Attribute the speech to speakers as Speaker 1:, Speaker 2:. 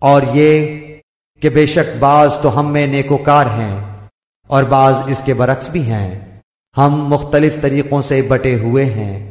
Speaker 1: اور یہ کہ بے شک بعض تو ہم میں نیکوکار ہیں اور بعض اس کے برعکس بھی ہیں۔ ہم مختلف طریقوں سے بٹے ہوئے ہیں۔